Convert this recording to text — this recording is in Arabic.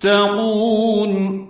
تتقون